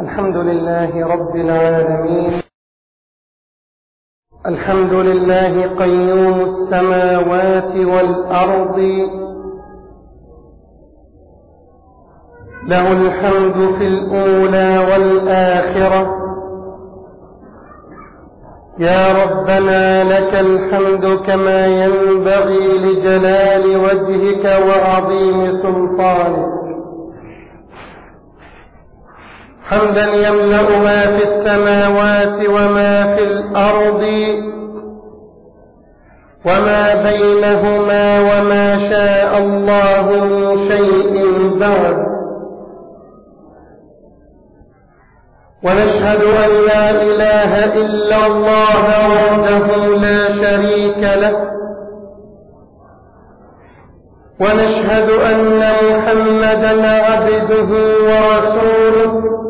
الحمد لله رب العالمين. الحمد لله قيوم السماوات والأرض. له الحمد في الأولى والآخرة. يا ربنا لك الحمد كما ينبغي لجلال وجهك وعظيم سلطانك. حمدا يملأ ما في السماوات وما في الأرض وما بينهما وما شاء الله من شيء بعد. ونشهد أن لا إله إلا الله وحده لا شريك له. ونشهد أن محمدا عبده ورسوله.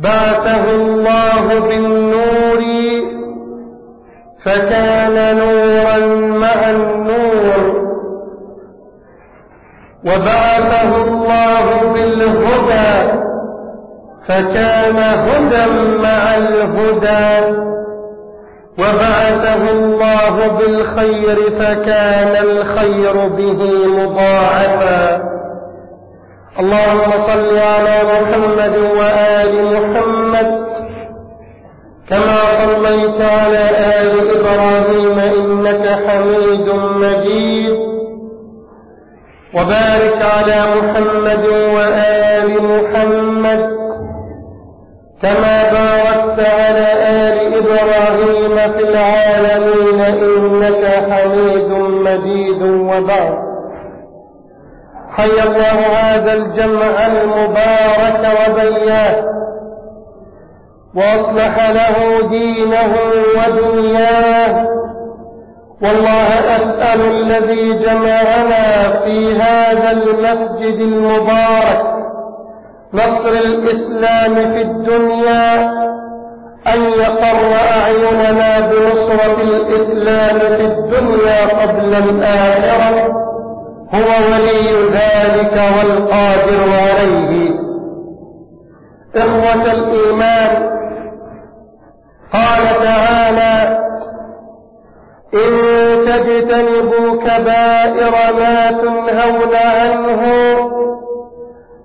بعثه الله بالنور فكان نورا مع النور وبعثه الله بالهدى فكان هدى مع الهدى وبعثه الله بالخير فكان الخير به مضاعفا اللهم صل على محمد وآل محمد كما صليت على آل إبراهيم إنك حميد مجيد وبارك على محمد وآل محمد كما باركت على آل إبراهيم في العالمين إنك حميد مجيد وبعد حي الله هذا الجمع المبارك وبياه وأصلح له دينه ودنياه. والله أسأل الذي جمعنا في هذا المسجد المبارك نصر الإسلام في الدنيا أن يقر أعيننا بنصرة الإسلام في الدنيا قبل الآخرة. هو ولي ذلك والقادر عليه. إخوة الإيمان قال تعالى إن تجتنبوا كبائر ما تنهون عنه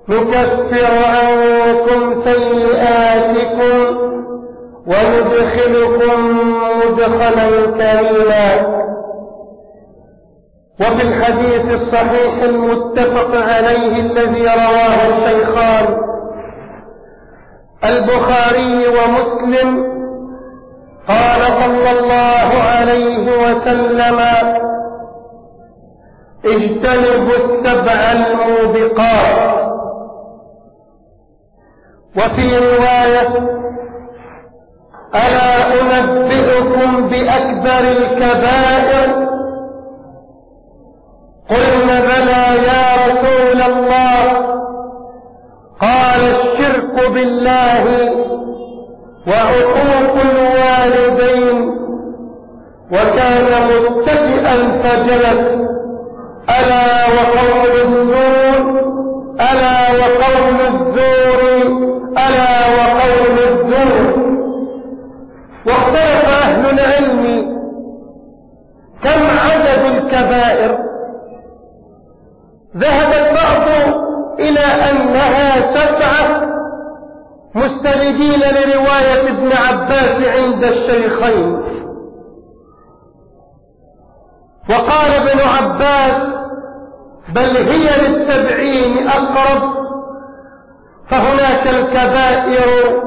نكفر عنكم سيئاتكم وندخلكم مدخلا كريما. وفي الحديث الصحيح المتفق عليه الذي رواه الشيخان البخاري ومسلم قال صلى الله عليه وسلم اجتنبوا السبع الموبقات. وفي رواية ألا أنبئكم بأكبر الكبائر قلنا بلى يا رسول الله. قال الشرك بالله وعقوق الوالدين وكان متكئا فجلس. ألا وقول الزور ألا وقول الزور ألا وقول الزور واختلف إلى أنها سبعة مستندين لرواية ابن عباس عند الشيخين. وقال ابن عباس بل هي للسبعين أقرب فهناك الكبائر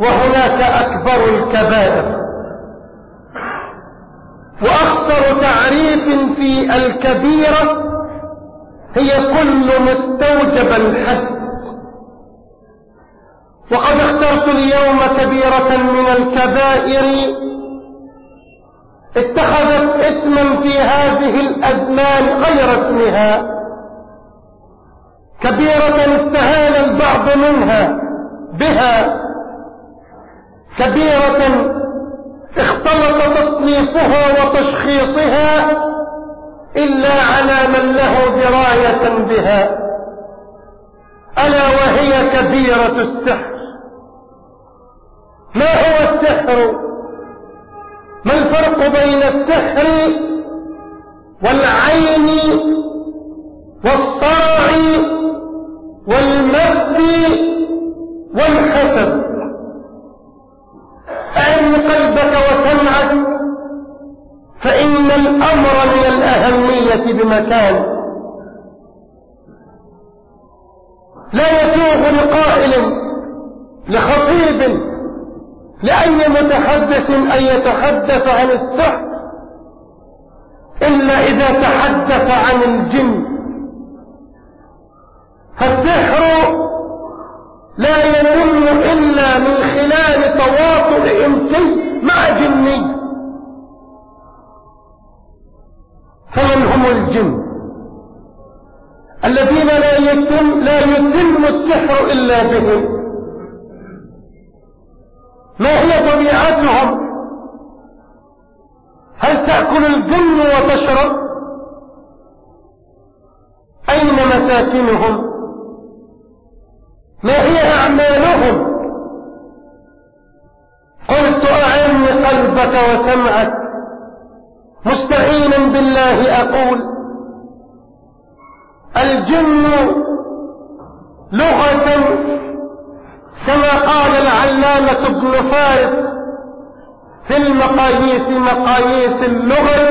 وهناك أكبر الكبائر. وأخصر تعريف في الكبيرة هي كل مستوجب الحد. وقد اخترت اليوم كبيرة من الكبائر اتخذت اسما في هذه الأزمان غير اسمها. كبيرة استهان البعض منها بها. كبيرة اختلط تصنيفها وتشخيصها إلا على من له دراية بها. ألا وهي هي كبيرة السحر. ما هو السحر؟ ما الفرق بين السحر والعين والصرع والمس والحسد؟ أعن قلبك وسمعك. فإن الأمر من الأهمية بمكان لا يسوغ لقائل لخطيب لأي متحدث أن يتحدث عن السحر إلا إذا تحدث عن الجن. فالسحر لا يتم إلا من خلال تواصل إنسي مع جني. فمن هم الجن؟ الذين لا يتم لا يتم السحر إلا بهم. ما هي طبيعتهم؟ هل تأكل الجن وتشرب؟ أين مساكنهم؟ ما هي أعمالهم؟ قلت أعني قلبك وسمعك. مستعينا بالله أقول. الجن لغة كما قال العلامة ابن فارس في المقاييس مقاييس اللغة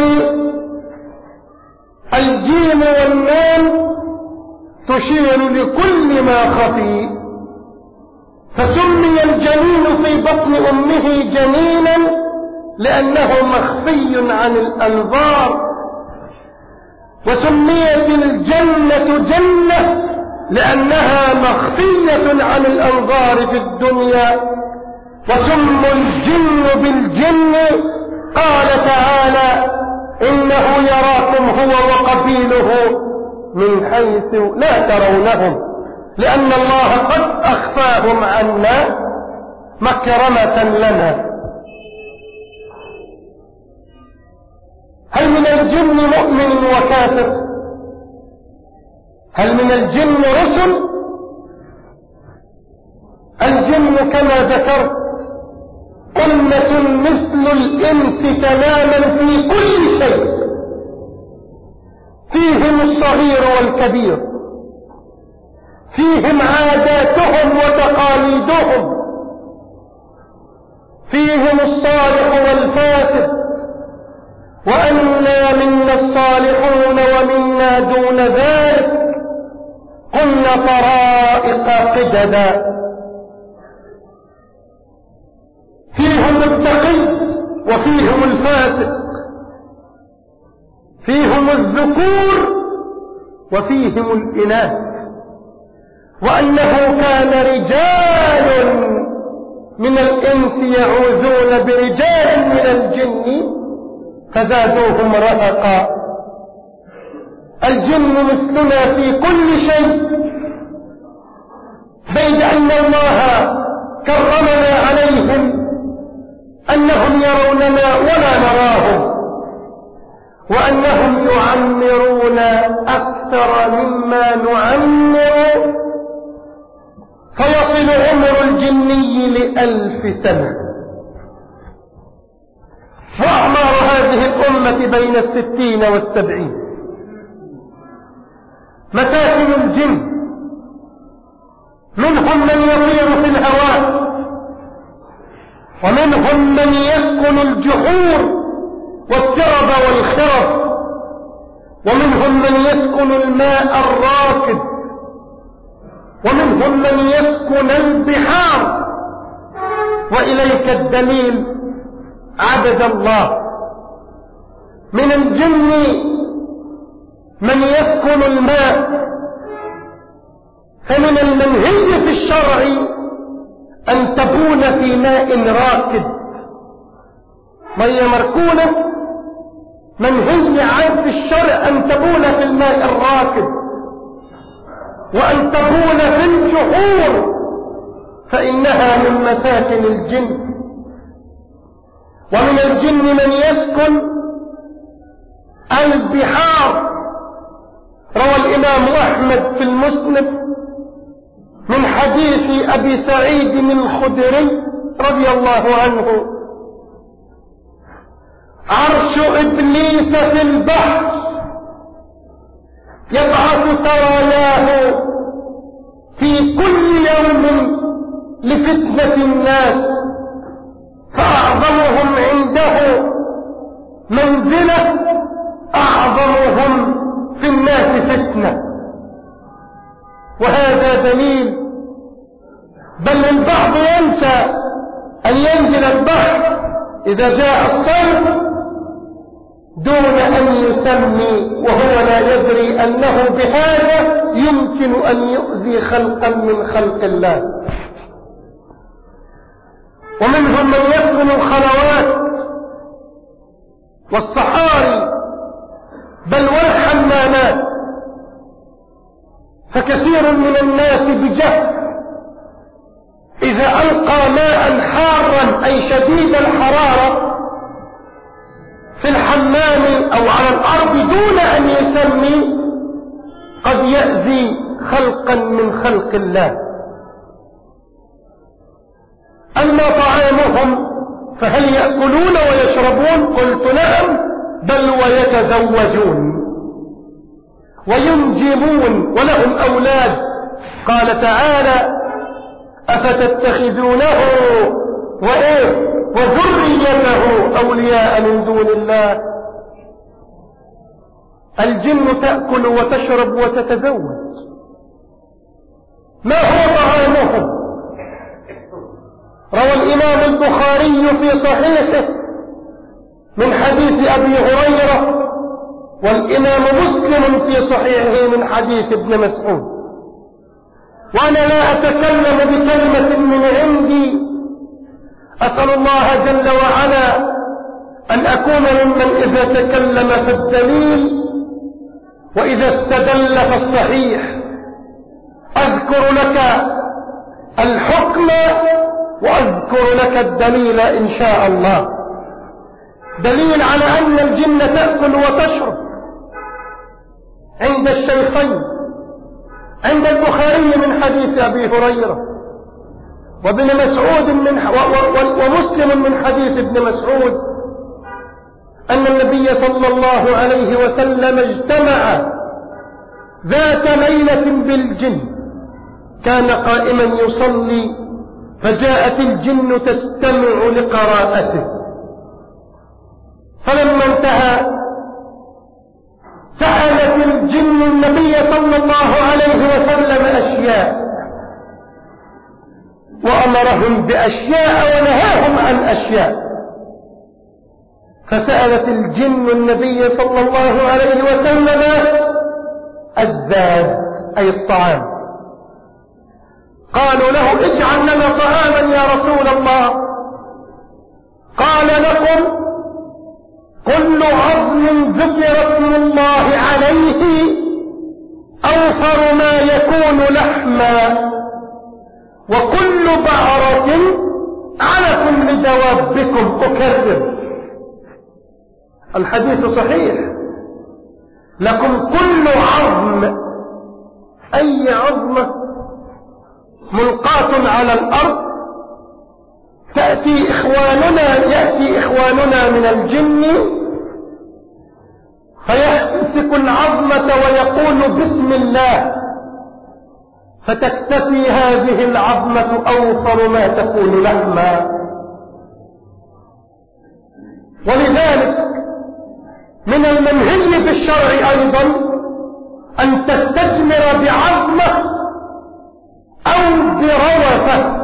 الجيم والنون تشير لكل ما خفي. فسمي الجنين في بطن أمه جنينا لأنه مخفي عن الأنظار وسميت الجنة جنة لأنها مخفية عن الأنظار في الدنيا وسم الجن بالجن. قال تعالى إنه يراكم هو وقبيله من حيث لا ترونهم لأن الله قد أخفاهم عنا مكرمة لنا. هل من الجن مؤمن وكافر؟ هل من الجن رسل؟ الجن كما ذكرت أمة مثل الإنس تماما في كل شيء. فيهم الصغير والكبير. فيهم عاداتهم وتقاليدهم. فيهم الصالح والفاسد. وأنا منا الصالحون ومنا دون ذلك. كنا طرائق قددا. فيهم التقي وفيهم الفاسق. فيهم الذكور وفيهم الإناث وأنه كان رجال من الإنس يعوذون برجال من الجن. فزادوهم رهقا. الجن مثلنا في كل شيء. بيد أن الله كرمنا عليهم أنهم يروننا ولا نراهم وأنهم يعمرون أكثر مما نعمر. فيصل عمر الجني لألف سنة. وأعمار هذه الأمة بين الستين والسبعين. مساكن الجن. منهم من يطير في الهواء. ومنهم من يسكن الجحور والسرب والخرب. ومنهم من يسكن الماء الراكد. ومنهم من يسكن البحار. وإليك الدليل عدد الله من الجن من يسكن الماء فمن المنهي في الشرع أن تكون في ماء راكد مية مركونة منهي عن في الشرع أن تكون في الماء الراكد وأن تكون في الجحور فإنها من مساكن الجن. ومن الجن من يسكن البحار. روى الإمام أحمد في المسند من حديث أبي سعيد الخدري رضي الله عنه. عرش إبليس في البحر يبعث سراياه في كل يوم لفتنة الناس. فأعظمهم عنده منزلة أعظمهم في الناس فتنة. وهذا دليل. بل البعض ينسى أن ينزل البحر إذا جاء الصيف دون أن يسمي وهو لا يدري أنه بهذا يمكن أن يؤذي خلقا من خلق الله. ومنهم من يسكن الخلوات والصحاري بل والحمامات. فكثير من الناس بجهل إذا ألقى ماء حارا أي شديد الحرارة في الحمام أو على الأرض دون أن يسمي قد يأذي خلقا من خلق الله. أما طعامهم فهل يأكلون ويشربون؟ قلت نعم بل ويتزوجون وينجبون ولهم أولاد. قال تعالى أفتتخذونه؟ وإيه؟ وذريته أولياء من دون الله. الجن تأكل وتشرب وتتزوج. ما هو طعامهم؟ روى الإمام البخاري في صحيحه من حديث أبي هريرة والإمام مسلم في صحيحه من حديث ابن مسعود. وأنا لا أتكلم بكلمة من عندي. أسأل الله جل وعلا أن أكون ممن إذا تكلم فالدليل وإذا استدل فالصحيح أذكر لك الحكم وأذكر لك الدليل إن شاء الله. دليل على أن الجن تأكل وتشرب. عند الشيخين عند البخاري من حديث أبي هريرة وابن مسعود من ومسلم من حديث ابن مسعود أن النبي صلى الله عليه وسلم اجتمع ذات ليلة بالجن. كان قائما يصلي فجاءت الجن تستمع لقراءته. فلما انتهى سألت الجن النبي صلى الله عليه وسلم أشياء وأمرهم بأشياء ونهاهم عن أشياء. فسألت الجن النبي صلى الله عليه وسلم الزاد أي الطعام. قالوا له اجعل لنا طعاما يا رسول الله. قال لكم كل عظم ذكر اسم الله عليه أوفر ما يكون لحما. وكل بعرة على كل دوابكم أكرر الحديث صحيح. لكم كل عظم. أي عظمة؟ ملقاة على الأرض. تأتي إخواننا يأتي إخواننا من الجن. فيمسك العظمة ويقول بسم الله. فتكتفي هذه العظمة أوفر ما تكون لحما ولذلك من المنهي في الشرع أيضا أن تستثمر بعظمة أو بروثة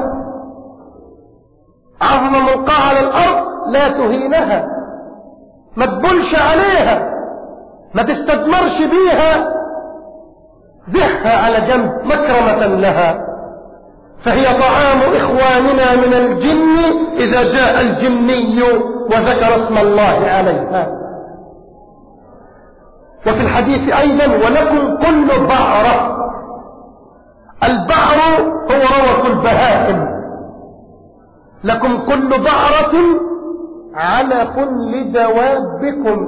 عظم ملقاة على الأرض لا تهينها. ما تبلش عليها. ما تستدمرش بيها. زحها على جنب مكرمة لها. فهي طعام إخواننا من الجن إذا جاء الجني وذكر اسم الله عليها. وفي الحديث أيضا ولكم كل بعرة البعر هو روث البهائم. لكم كل بعرة علف لدوابكم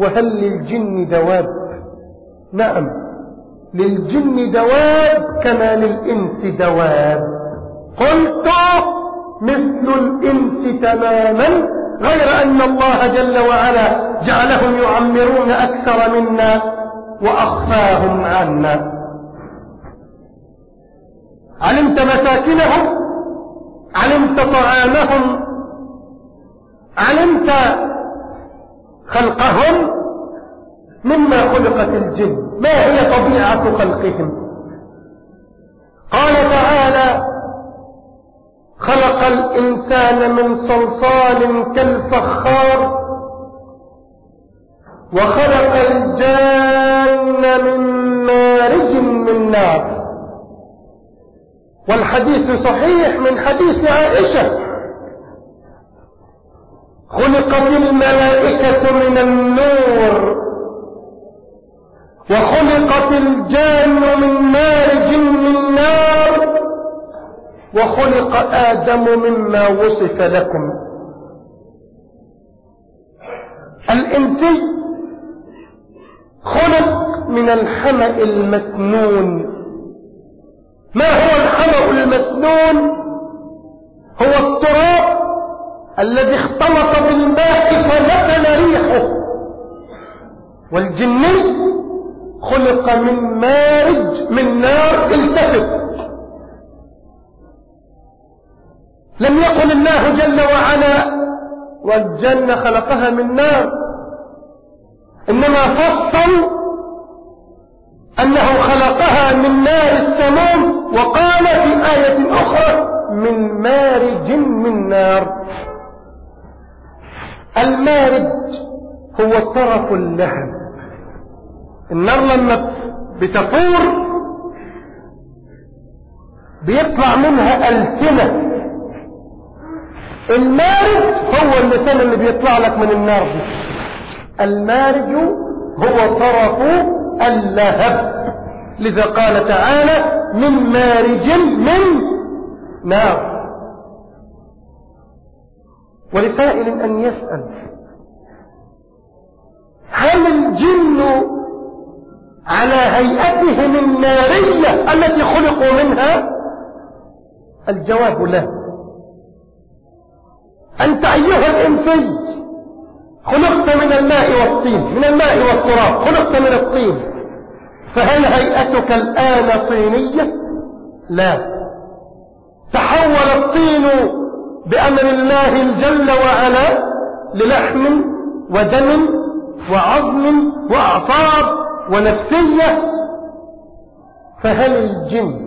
وهل للجن دواب نعم. للجن دواب كما للإنس دواب قلت مثل الإنس تماما غير أن الله جل وعلا جعلهم يعمرون أكثر منا وأخفاهم عنا. علمت مساكنهم علمت طعامهم علمت خلقهم مما خلقت الجن. ما هي طبيعة خلقهم؟ قال تعالى خلق الإنسان من صلصال كالفخار وخلق الجان من مارج من نار. والحديث صحيح من حديث عائشة. خلقت الملائكة من النور وخلقت الجان من مارج من نار وخلق آدم مما وصف لكم. الإنسي خلق من الحمأ المسنون. ما هو الحمأ المسنون؟ هو التراب الذي اختلط بالماء فنزل ريحه. والجني خلق من مارج من نار التفت. لم يقل الله جل وعلا والجنة خلقها من نار. إنما فصل أنه خلقها من نار السموم وقال في آية أخرى من مارج من نار. المارج هو طرف اللهب النار لما بتفور بيطلع منها ألسنة. المارج هو اللسان اللي بيطلع لك من النار دي. المارج هو طرف اللهب لذا قال تعالى من مارج من نار. ولسائل أن يسأل هل الجن على هيئتهم النارية التي خلقوا منها؟ الجواب لا. أنت أيها الإنسي خلقت من الماء والطين من الماء والتراب خلقت من الطين. فهل هيئتك الآن طينية لا. تحول الطين بأمر الله الجل وعلا للحم ودم وعظم وأعصاب ونفسية. فهل الجن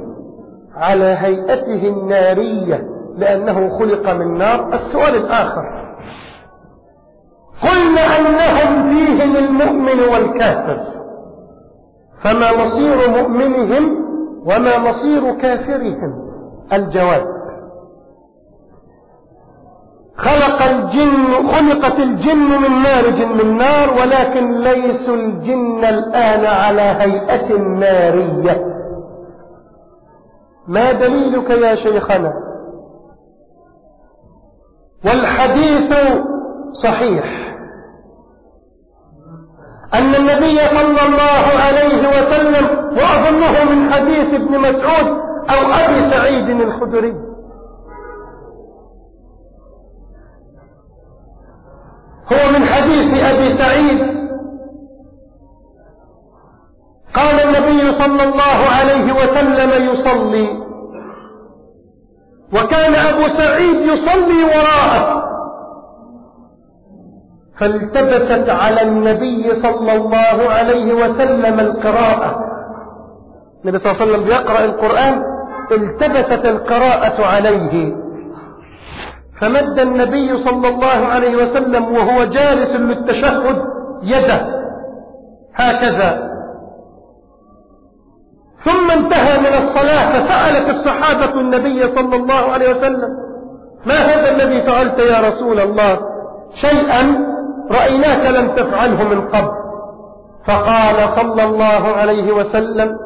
على هيئته النارية لأنه خلق من نار؟ السؤال الآخر. قلنا أنهم فيهم المؤمن والكافر. فما مصير مؤمنهم وما مصير كافرهم. الجواب. خلق الجن خلقت الجن من مارج من نار ولكن ليسوا الجن الآن على هيئة نارية. ما دليلك يا شيخنا؟ والحديث صحيح. أن النبي صلى الله عليه وسلم وأظنه من حديث ابن مسعود أو أبي سعيد الخدري. هو من حديث أبي سعيد. قال النبي صلى الله عليه وسلم يصلي. وكان أبو سعيد يصلي وراءه. فالتبست على النبي صلى الله عليه وسلم القراءة. النبي صلى الله عليه وسلم بيقرأ القرآن التبست القراءة عليه. فمد النبي صلى الله عليه وسلم وهو جالس للتشهد يده. هكذا. ثم انتهى من الصلاة فسألت الصحابة النبي صلى الله عليه وسلم ما هذا الذي فعلت يا رسول الله؟ شيئا؟ رأيناك لم تفعله من قبل. فقال صلى الله عليه وسلم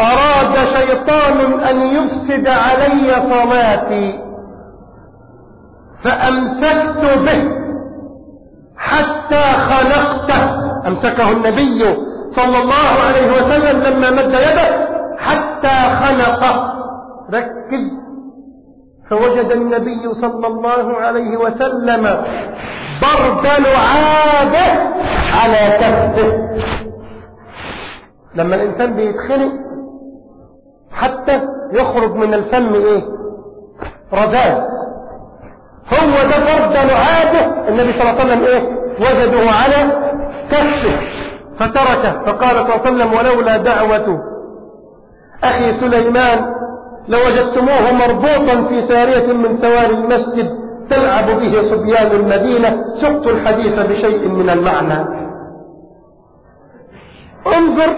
أراد شيطان أن يفسد علي صلاتي فأمسكت به حتى خلقته. أمسكه النبي صلى الله عليه وسلم لما مد يده حتى خنق ركز. فوجد النبي صلى الله عليه وسلم برد لعابه على كفه. لما الإنسان بيتخنق حتى يخرج من الفم إيه؟ رذاذ هو ده برد لعابه النبي صلى الله عليه وسلم إيه؟ وجده على كفه. فتركه. فقال صلى الله عليه وسلم ولولا دعوة أخي سليمان لوجدتموه مربوطا في سارية من سواري المسجد تلعب به صبيان المدينة. سقت الحديث بشيء من المعنى. انظر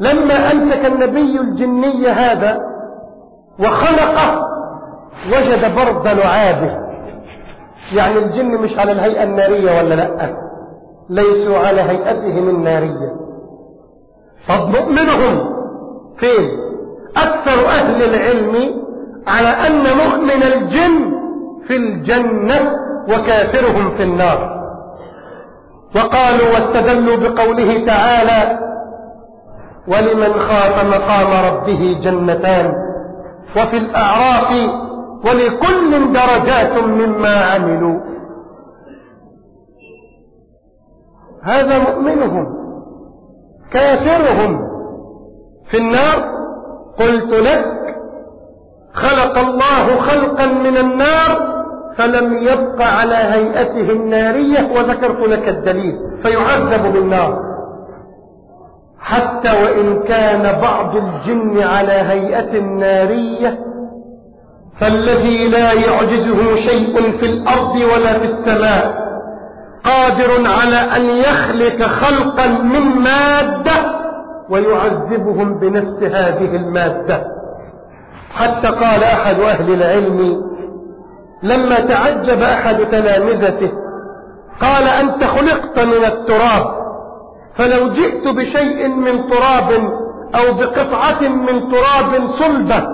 لما أمسك النبي الجني هذا وخلقه وجد برد لعابه. يعني الجن مش على الهيئة النارية ولا لأ؟ ليسوا على هيئتهم النارية طب فين؟ أكثر أهل العلم على أن مؤمن الجن في الجنة وكافرهم في النار. وقالوا واستدلوا بقوله تعالى ولمن خاف مقام ربه جنتان وفي الأعراف ولكل درجات مما عملوا. هذا مؤمنهم كافرهم في النار قلت لك خلق الله خلقا من النار فلم يبق على هيئته النارية وذكرت لك الدليل فيعذب بالنار. حتى وإن كان بعض الجن على هيئة نارية فالذي لا يعجزه شيء في الأرض ولا في السماء قادر على أن يخلق خلقا من مادة ويعذبهم بنفس هذه المادة. حتى قال أحد أهل العلم لما تعجب أحد تلامذته قال أنت خلقت من التراب فلو جئت بشيء من تراب أو بقطعة من تراب صلبة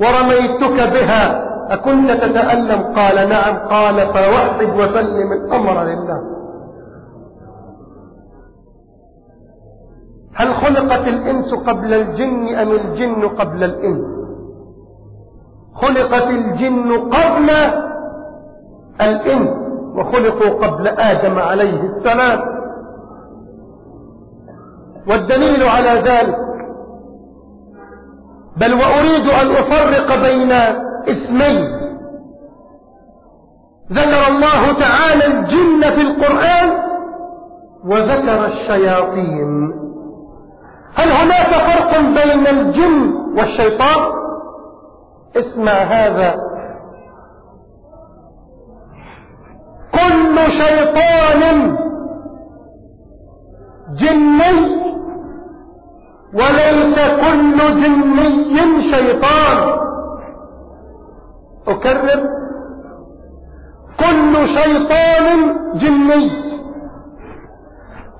ورميتك بها أكنت تتألم؟ قال نعم. قال فوحد وسلم الأمر لله. هل خلقت الإنس قبل الجن أم الجن قبل الإنس؟ خلقت الجن قبل الإنس وخلقوا قبل آدم عليه السلام. والدليل على ذلك بل وأريد أن أفرق بين اسمين. ذكر الله تعالى الجن في القرآن وذكر الشياطين. هل هناك فرق بين الجن والشيطان؟ اسمع هذا. كل شيطان جني وليس كل جني شيطان. أكرر. كل شيطان جني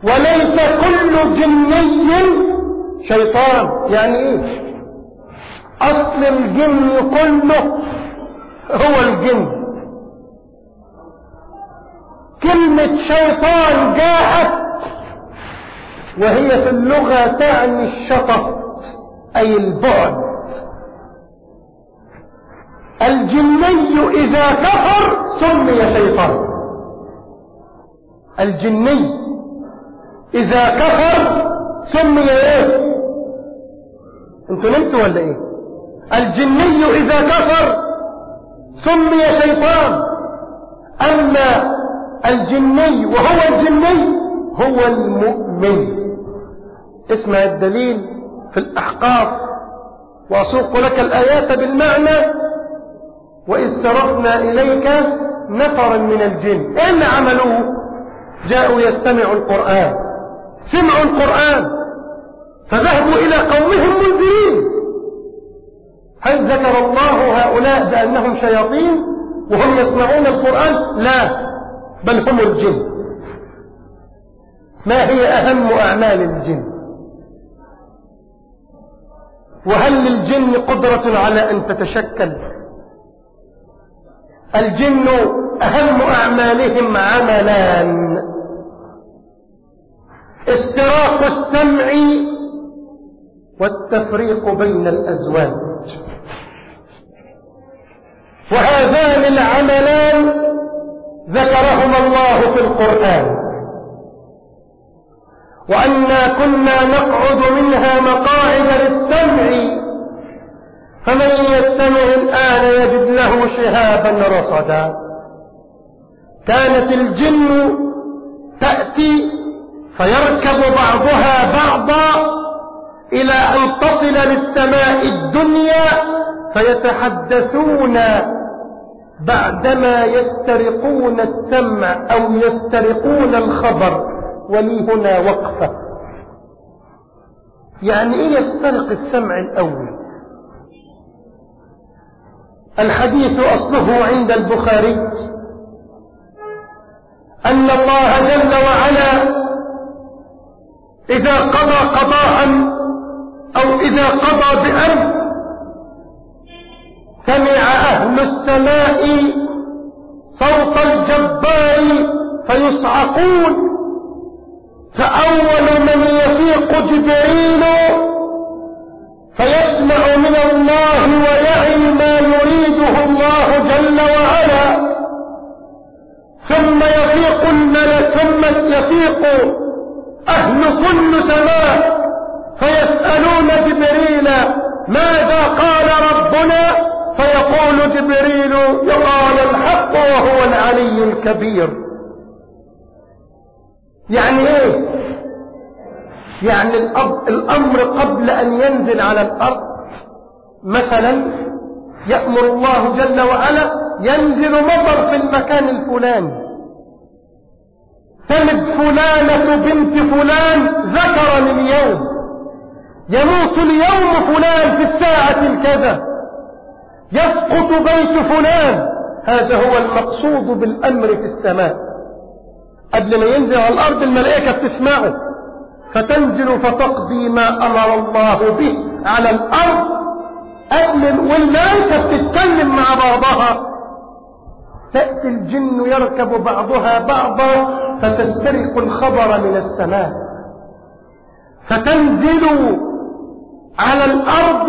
وليس كل جني شيطان يعني إيه أصل الجن كله هو الجن. كلمة شيطان جاءت وهي في اللغة تعني الشطط أي البعد. الجني إذا كفر سمي شيطان. الجني إذا كفر سمي إيه؟ أنتوا نمتوا ولا إيه؟ الجني إذا كفر سمي شيطان أما الجني وهو الجني هو المؤمن. اسمع الدليل في الأحقاف وأسوق لك الآيات بالمعنى وإذ صرفنا إليك نفرا من الجن. إن عملوه؟ جاءوا يستمعوا القرآن. سمعوا القرآن فذهبوا إلى قومهم منذرين. هل ذكر الله هؤلاء بأنهم شياطين وهم يسمعون القرآن؟ لا بل هم الجن. ما هي أهم أعمال الجن؟ وهل للجن قدرة على أن تتشكل؟ الجن أهم أعمالهم عملان استراق السمع والتفريق بين الأزواج. وهذان العملان ذكرهما الله في القرآن. وأنا كنا نقعد منها مقاعد للسمع فمن يستمع الآن يجد له شهابا رصدا. كانت الجن تأتي فيركب بعضها بعضا إلى أن تصل للسماء الدنيا فيتحدثون بعدما يسترقون السمع أو يسترقون الخبر. ولي هنا وقفة. يعني إيه يسترق السمع الأول؟ الحديث أصله عند البخاري أن الله جل وعلا إذا قضى قضاء أو إذا قضى بأمر سمع أهل السماء صوت الجبار فيصعقون. فأول من يفيق جبريل فيسمع من الله ويعي ما يريده الله جل وعلا. ثم يفيق الملك ثم يفيق أهل كل سماء فيسألون جبريل ماذا قال ربنا؟ فيقول جبريل يقال الحق وهو العلي الكبير. يعني إيه؟ يعني الأمر قبل أن ينزل على الأرض مثلا يأمر الله جل وعلا ينزل مطر في المكان الفلاني. تلد فلانة بنت فلان ذكرا اليوم يموت اليوم فلان في الساعة الكذا. يسقط بيت فلان. هذا هو المقصود بالأمر في السماء. قبل ما ينزل على الأرض الملائكة بتسمعه. فتنزل فتقضي ما أمر الله به على الأرض. قبل والملائكة بتتكلم مع بعضها. تأتي الجن يركب بعضها بعضا فتسترق الخبر من السماء. فتنزل على الأرض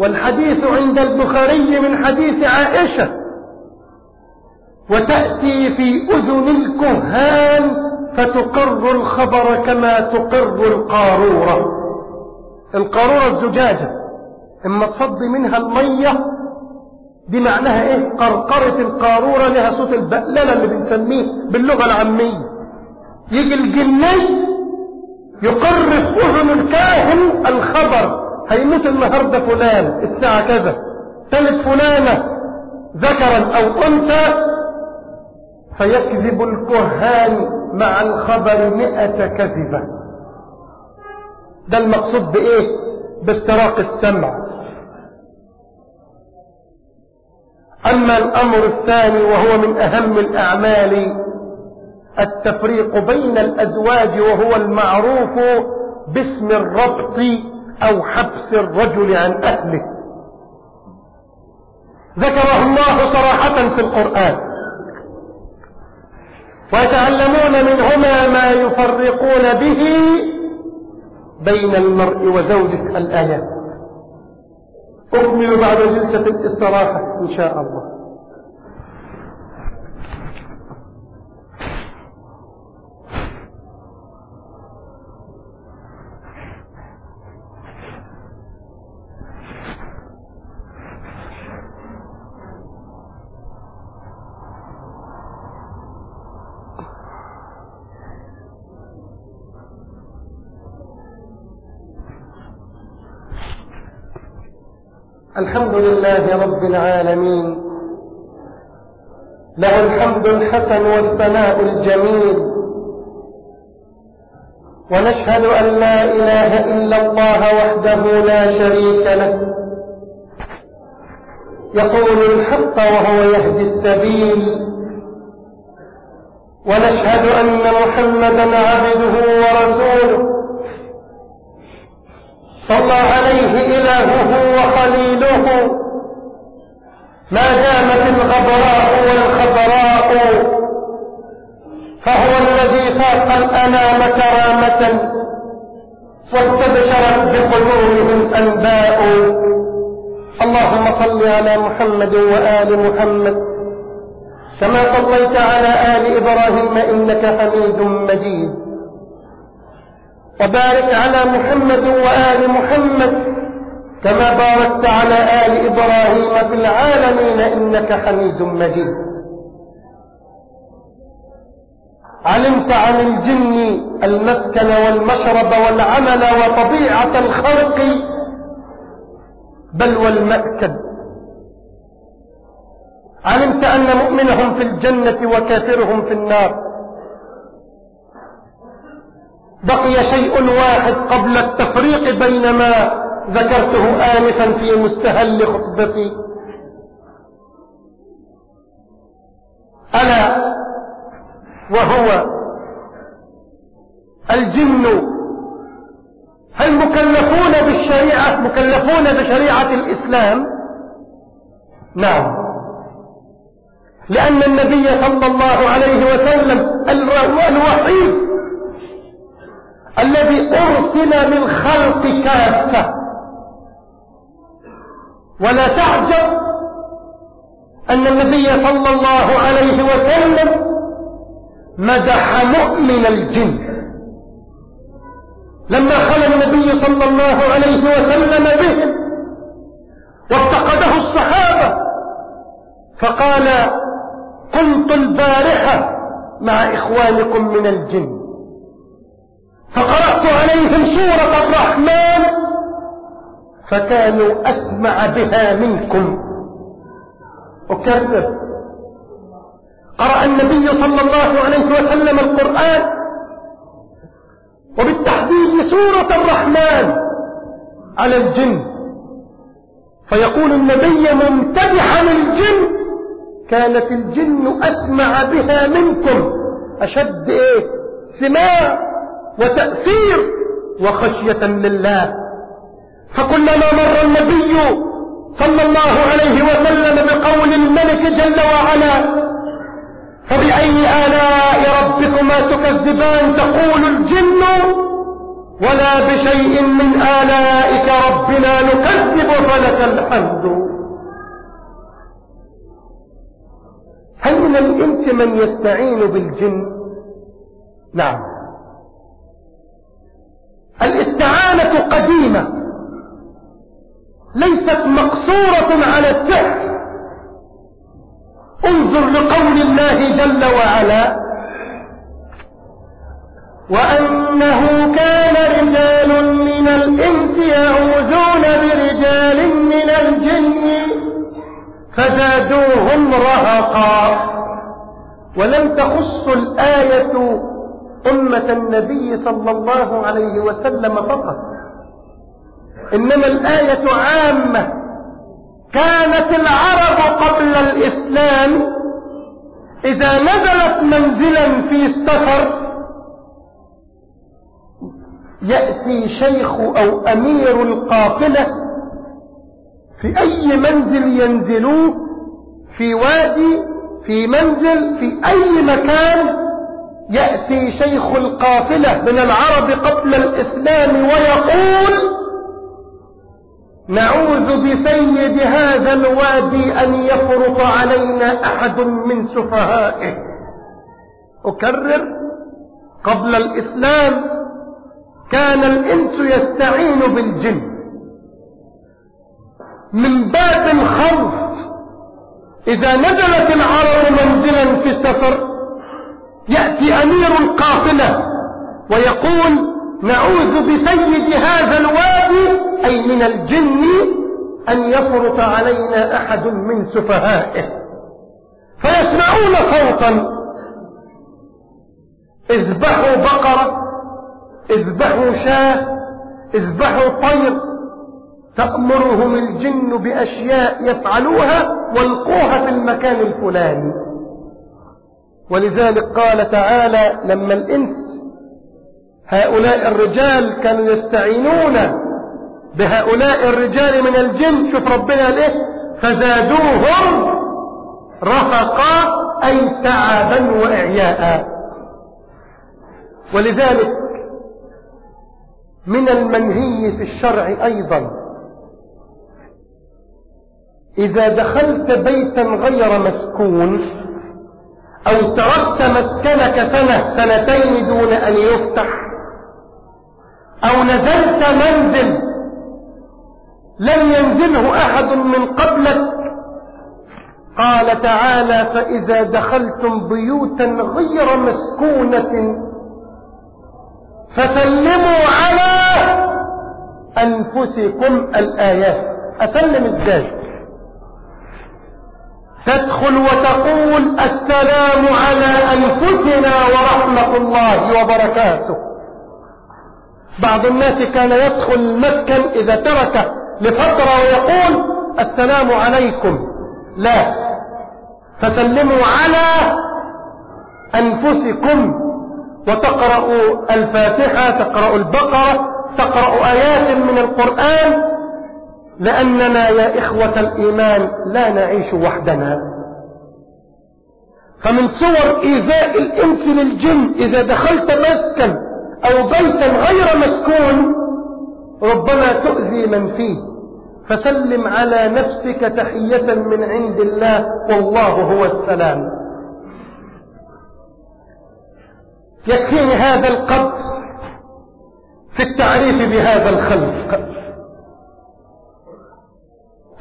والحديث عند البخاري من حديث عائشة. وتأتي في أذن الكهان فتقر الخبر كما تقر القارورة. القارورة الزجاجة. إما تفضي منها المية دي معناها إيه؟ قرقرة القارورة لها صوت البقللة اللي بنسميه باللغة العامية. يجي الجني يقر في أذن الكاهن الخبر. هيموت النهاردة فلان الساعة كذا. تلد فلانة ذكرا أو أنثى فيكذب الكهان مع الخبر مئة كذبة. ده المقصود بإيه؟ باستراق السمع. أما الأمر الثاني وهو من أهم الأعمال التفريق بين الأزواج وهو المعروف باسم الربط أو حبس الرجل عن أهله. ذكره الله صراحة في القرآن. ويتعلمون منهما ما يفرقون به بين المرء وزوجه الآيات. أكمل بعد جلسة الاستراحة إن شاء الله. الحمد لله رب العالمين. له الحمد الحسن والثناء الجميل. ونشهد أن لا إله إلا الله وحده لا شريك له. يقول الحق وهو يهدي السبيل. ونشهد أن محمدا عبده ورسوله. صلى عليه إلهه وخليله ما دامت الغبراء والخضراء فهو الذي فاق الأنام كرامة واستبشرت بقلوبهم أنباء اللهم صل على محمد وآل محمد كما صليت على آل إبراهيم إنك حميد مجيد. وبارك على محمد وآل محمد كما باركت على آل إبراهيم في العالمين إنك حميد مجيد. علمت عن الجن المسكن والمشرب والعمل وطبيعة الخلق بل والمأكد. علمت أن مؤمنهم في الجنة وكافرهم في النار. بقي شيء واحد قبل التفريق بين ما ذكرته آنفا في مستهل خطبتي. ألا وهو الجن هل مكلفون بالشريعة مكلفون بشريعة الإسلام. نعم. لأن النبي صلى الله عليه وسلم الوحيد الذي أرسل للخلق كافة. ولا تعجب أن النبي صلى الله عليه وسلم مدح مؤمن الجن. لما خلى النبي صلى الله عليه وسلم بهم وافتقده الصحابة فقال كنت البارحة مع إخوانكم من الجن. فقرأت عليهم سورة الرحمن فكانوا أسمع بها منكم. أكرر. قرأ النبي صلى الله عليه وسلم القرآن وبالتحديد سورة الرحمن على الجن. فيقول النبي ممتدحا الجن كانت الجن أسمع بها منكم. أشد إيه؟ سماع. وتأثير وخشية لله. فكلما مر النبي صلى الله عليه وسلم بقول الملك جل وعلا فبأي آلاء ربكما تكذبان تقول الجن ولا بشيء من آلائك ربنا نكذب فلك الحمد. هل من الإنس من يستعين بالجن؟ نعم. الاستعانة قديمة. ليست مقصورة على السحر. انظر لقول الله جل وعلا. وأنه كان رجال من الإنس يعوذون برجال من الجن فزادوهم رهقا. ولم تخص الآية أمة النبي صلى الله عليه وسلم فقط. إنما الآية عامة. كانت العرب قبل الإسلام إذا نزلت منزلا في السفر يأتي شيخ أو أمير القافلة في أي منزل ينزلوه في وادي في منزل في أي مكان يأتي شيخ القافلة من العرب قبل الإسلام ويقول نعوذ بسيد هذا الوادي أن يفرط علينا أحد من سفهائه. أكرر قبل الإسلام كان الإنس يستعين بالجن. من باب الخوف إذا نزلت العرب منزلا في السفر يأتي أمير القافلة ويقول نعوذ بسيد هذا الوادي أي من الجن أن يفرط علينا أحد من سفهائه. فيسمعون صوتا. اذبحوا بقرة اذبحوا شاة اذبحوا طير. تأمرهم الجن بأشياء يفعلوها والقوها في المكان الفلاني. ولذلك قال تعالى لما الإنس هؤلاء الرجال كانوا يستعينون بهؤلاء الرجال من الجن شوف ربنا ليه؟ فزادوهم رفقا أي تعبا وإعياء. ولذلك من المنهي في الشرع أيضا إذا دخلت بيتا غير مسكون أو تركت مسكنك سنة سنتين دون أن يفتح. أو نزلت منزل لم ينزله أحد من قبلك. قال تعالى فإذا دخلتم بيوتا غير مسكونة فسلموا على أنفسكم الآيات. أسلم إزاي تدخل وتقول السلام على أنفسنا ورحمة الله وبركاته. بعض الناس كان يدخل المسكن إذا ترك لفترة ويقول السلام عليكم. لا. فسلموا على أنفسكم وتقرأوا الفاتحة تقرأوا البقرة تقرأوا آيات من القرآن لأننا يا إخوة الإيمان لا نعيش وحدنا. فمن صور إيذاء الإنس للجن إذا دخلت مسكن أو بيتا غير مسكون ربما تؤذي من فيه. فسلم على نفسك تحية من عند الله والله هو السلام. يكفيني هذا القدر في التعريف بهذا الخلق.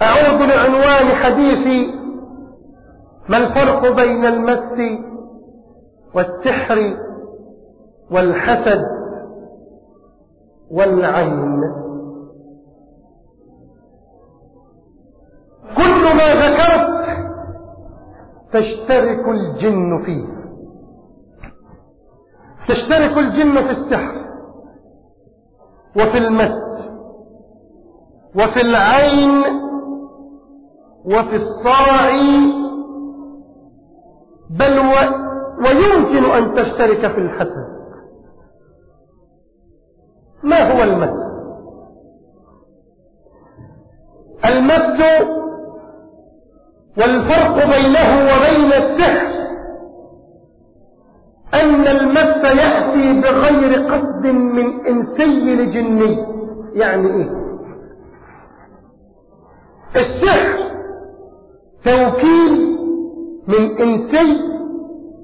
أعود لعنوان حديثي ما الفرق بين المس والسحر والحسد والعين؟ كل ما ذكرت تشترك الجن فيه. تشترك الجن في السحر وفي المس وفي العين وفي الصاع بل و ويمكن أن تشترك في الحسد ما هو المس؟ المس والفرق بينه وبين السحر أن المس يأتي بغير قصد من إنسي لجني. يعني إيه؟ السحر توكيل من انسي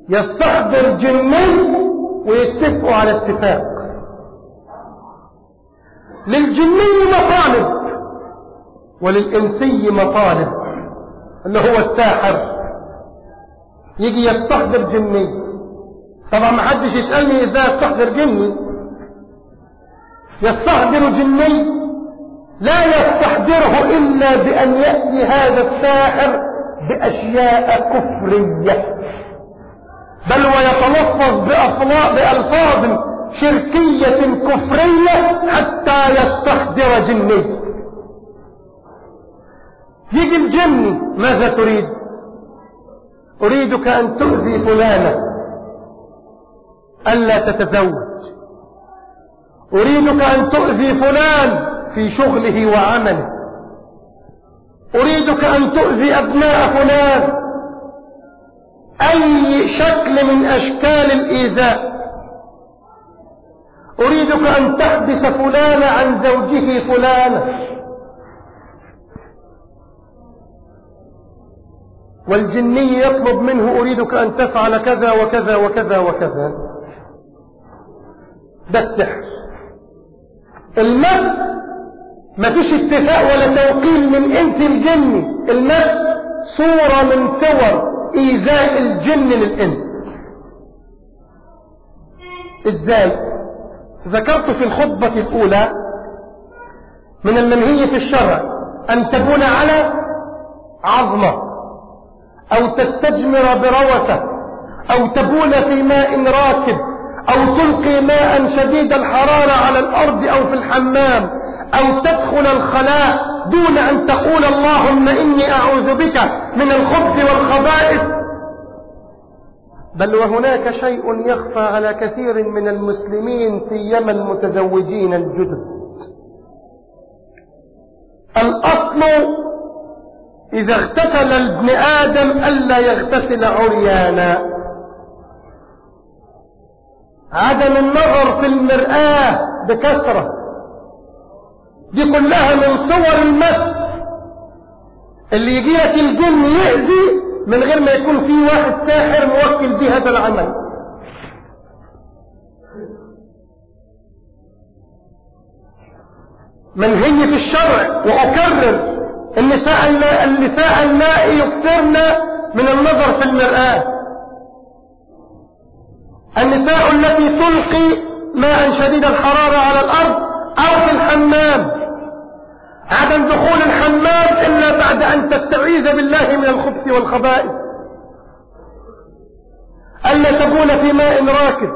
يستحضر جنين ويتفقوا على اتفاق. للجني مطالب وللإنسي مطالب. اللي هو الساحر. يجي يستحضر جني. طبعا ما حدش يسألني إزاي استحضر جني. يستحضر جني لا يستحضره إلا بأن يأتي هذا الساحر بأشياء كفرية. بل ويتلفظ بألفاظ شركية كفرية حتى يستحضر جني. يجي الجن ماذا تريد؟ أريدك أن تؤذي فلانة ألا تتزوج. أريدك أن تؤذي فلان في شغله وعمله. أريدك أن تؤذي أبناء فلان. أي شكل من أشكال الإيذاء. أريدك أن تحبس فلان عن زوجه فلانة والجني يطلب منه أريدك أن تفعل كذا وكذا وكذا وكذا. ده السحر. المس ما فيش اتفاق ولا توكيل من إنس الجن. المس صورة من صور إيذاء الجن للإنس. إزاي؟ ذكرت في الخطبة الأولى من المنهي في الشرع أن تبون على عظمة أو تستجمر بروثة أو تبون في ماء راكب أو تلقي ماء شديد الحرارة على الأرض أو في الحمام. أو تدخل الخلاء دون أن تقول اللهم إني أعوذ بك من الخبث والخبائث. بل وهناك شيء يخفى على كثير من المسلمين سيما المتزوجين الجدد. الأصل إذا اغتسل ابن آدم ألا يغتسل عريانا. عدم النظر في المرآة بكثرة. دي كلها من صور المس. اللي يجي لك الجن يأذي من غير ما يكون في واحد ساحر موكل بهذا العمل. منهي في الشرع وأكرر النساء النساء اللائي يكثرن من النظر في المرآة. النساء التي تلقي ماء شديد الحرارة على الأرض أو في الحمام. عدم دخول الحمام إلا بعد أن تستعيذ بالله من الخبث والخبائث. ألا تكون في ماء راكد.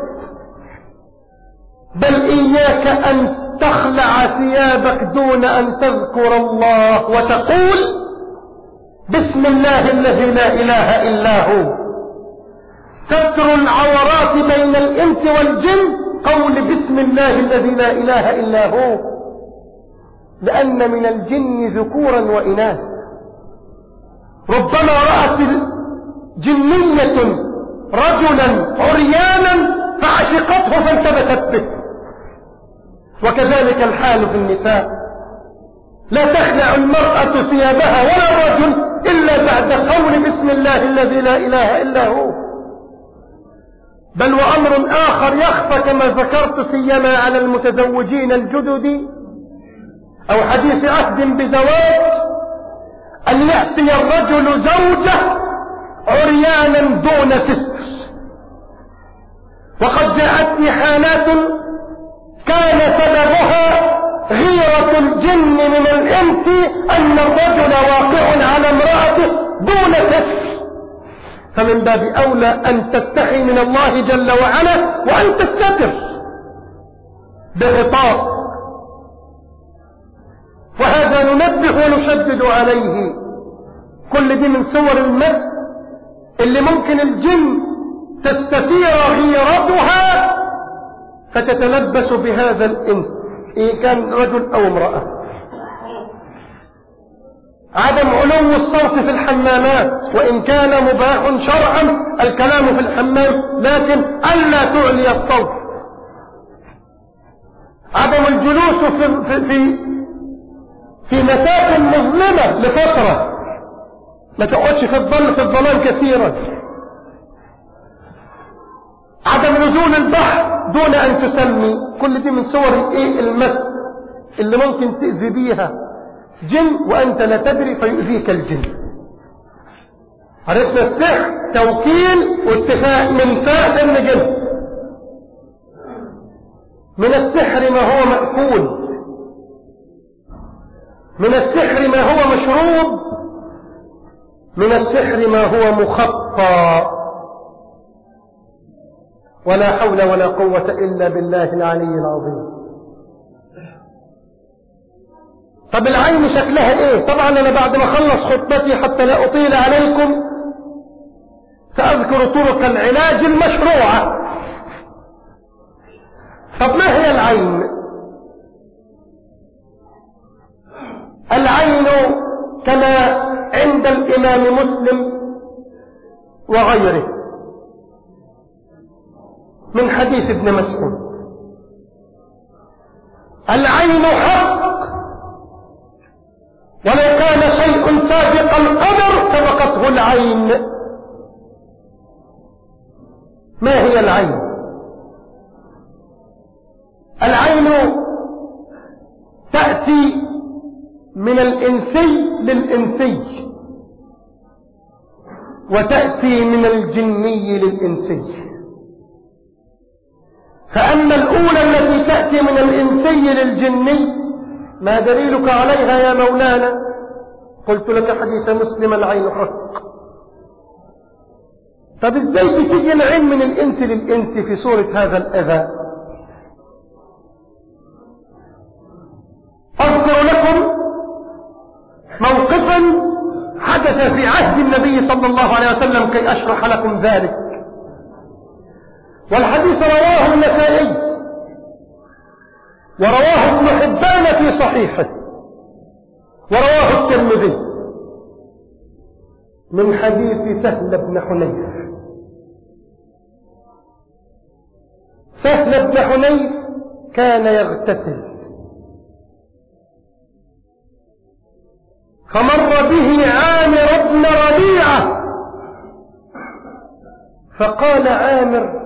بل إياك أن تخلع ثيابك دون أن تذكر الله وتقول بسم الله الذي لا إله إلا هو. ستر العورات بين الإنس والجن قول بسم الله الذي لا إله إلا هو لأن من الجن ذكورا وإناث ربما رأت جنية رجلا عريانا فعشقته فانتبتت به. وكذلك الحال في النساء. لا تخلع المرأة ثيابها ولا الرجل إلا بعد قول بسم الله الذي لا إله إلا هو. بل وأمر آخر يخفى كما ذكرت سيما على المتزوجين الجدد أو حديث عهد بزواج أن يأتي الرجل زوجة عريانا دون ستر وقد جاءتني حالات كان سببها غيرة الجن من الإنس أن الرجل واقع على امرأته دون ستر فمن باب أولى أن تستحي من الله جل وعلا وأن تستتر بغطاء. وهذا ننبه ونشدد عليه كل دي من صور المد اللي ممكن الجن تستثير غيرتها فتتلبس بهذا الإنس. إن كان رجل أو امرأة. عدم علو الصوت في الحمامات وإن كان مباح شرعا الكلام في الحمام لكن ألا تعلي الصوت عدم الجلوس في, في, في, في مساكن مظلمة لفترة ما تقعدش في الظل في الظلام كثيرا. عدم نزول البحر دون أن تسمي. كل دي من صور الإيه؟ المس اللي ممكن تأذي بيها. جن وأنت لا تدري فيؤذيك الجن. عرفنا السحر توكيل واتفاق من فاء من من السحر ما هو مأكول. من السحر ما هو مشروب. من السحر ما هو مخطى. ولا حول ولا قوة إلا بالله العلي العظيم. طب العين شكلها إيه؟ طبعا أنا بعد ما أخلص خطبتي حتى لا أطيل عليكم سأذكر طرق العلاج المشروعة. طب ما هي العين؟ العين كما عند الإمام مسلم وغيره. من حديث ابن مسعود. العين حق ولو كان شيء سابق القدر سبقته العين. ما هي العين؟ العين تأتي من الإنسي للإنسي وتأتي من الجني للإنسي. فأما الأولى التي تأتي من الإنسي للجني ما دليلك عليها يا مولانا؟ قلت لك حديث مسلم العين حق. طب إزاي تيجي العين من الإنس للإنس في صورة هذا الأذى؟ أذكر لكم موقفا حدث في عهد النبي صلى الله عليه وسلم كي أشرح لكم ذلك. والحديث رواه النسائي. ورواه ابن حبان في صحيحه. ورواه الترمذي. من حديث سهل بن حنيف سهل بن حنيف كان يغتسل. فمر به عامر بن ربيعة. فقال عامر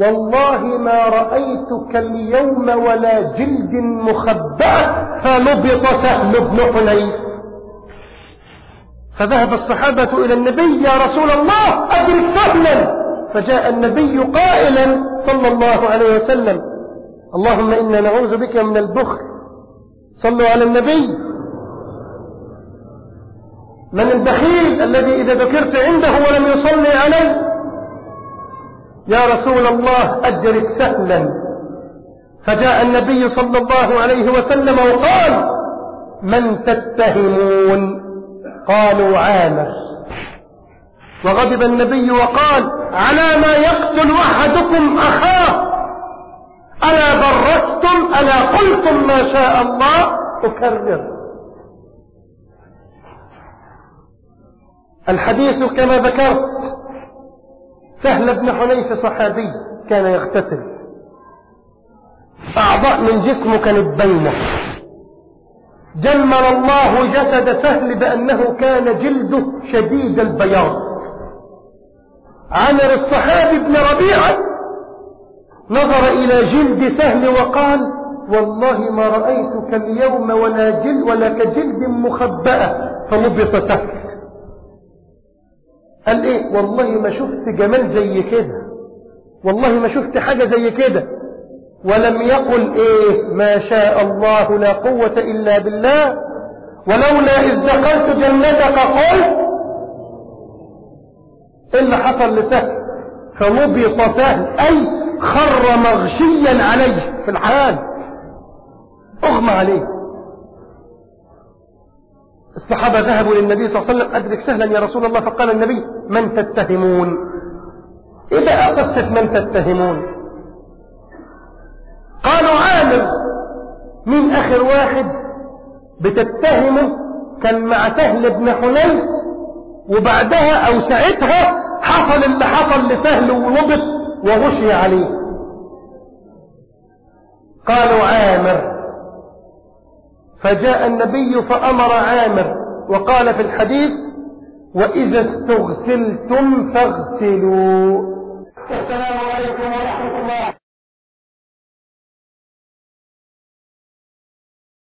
والله ما رأيتك اليوم ولا جلد مخبأة. فنبط سهل بن حنيف. فذهب الصحابة إلى النبي يا رسول الله أدرك سهلا. فجاء النبي قائلا صلى الله عليه وسلم اللهم إنا نعوذ بك من البخل. صلوا على النبي. من البخيل الذي إذا ذكرت عنده ولم يصلي عليه؟ يا رسول الله أدرك سهلا. فجاء النبي صلى الله عليه وسلم وقال من تتهمون؟ قالوا عامر. وغضب النبي وقال على ما يقتل أحدكم أخاه. ألا بردتم ألا قلتم ما شاء الله؟ أكرر. الحديث كما ذكرت سهل بن حنيف صحابي كان يغتسل. أعضاء من جسمه كانت بينه جمل الله جسد سهل بأنه كان جلده شديد البياض. عمر الصحابي بن ربيعة نظر إلى جلد سهل وقال والله ما رأيتك اليوم ولا جلد ولا كجلد مخبأة فنبط سهل. قال إيه؟ والله ما شفت جمال زي كده. والله ما شفت حاجة زي كده. ولم يقل إيه؟ ما شاء الله لا قوة إلا بالله. ولولا إذ دخلت جنتك قلت إيه اللي حصل لسهل فنبط سهل أي خر مغشيا عليه في الحال. أغمى عليه. الصحابة ذهبوا للنبي صلى الله عليه وسلم أدرك سهلا يا رسول الله فقال النبي من تتهمون؟ بقى قصة من تتهمون؟ قالوا عامر مين آخر واحد بتتهمه كان مع سهل بن حنين وبعدها أو ساعتها حصل اللي حصل لسهل وربط وغشي عليه. قالوا عامر فجاء النبي فأمر عامر وقال في الحديث وإذا استغسلتم فاغسلوا. السلام عليكم ورحمة الله.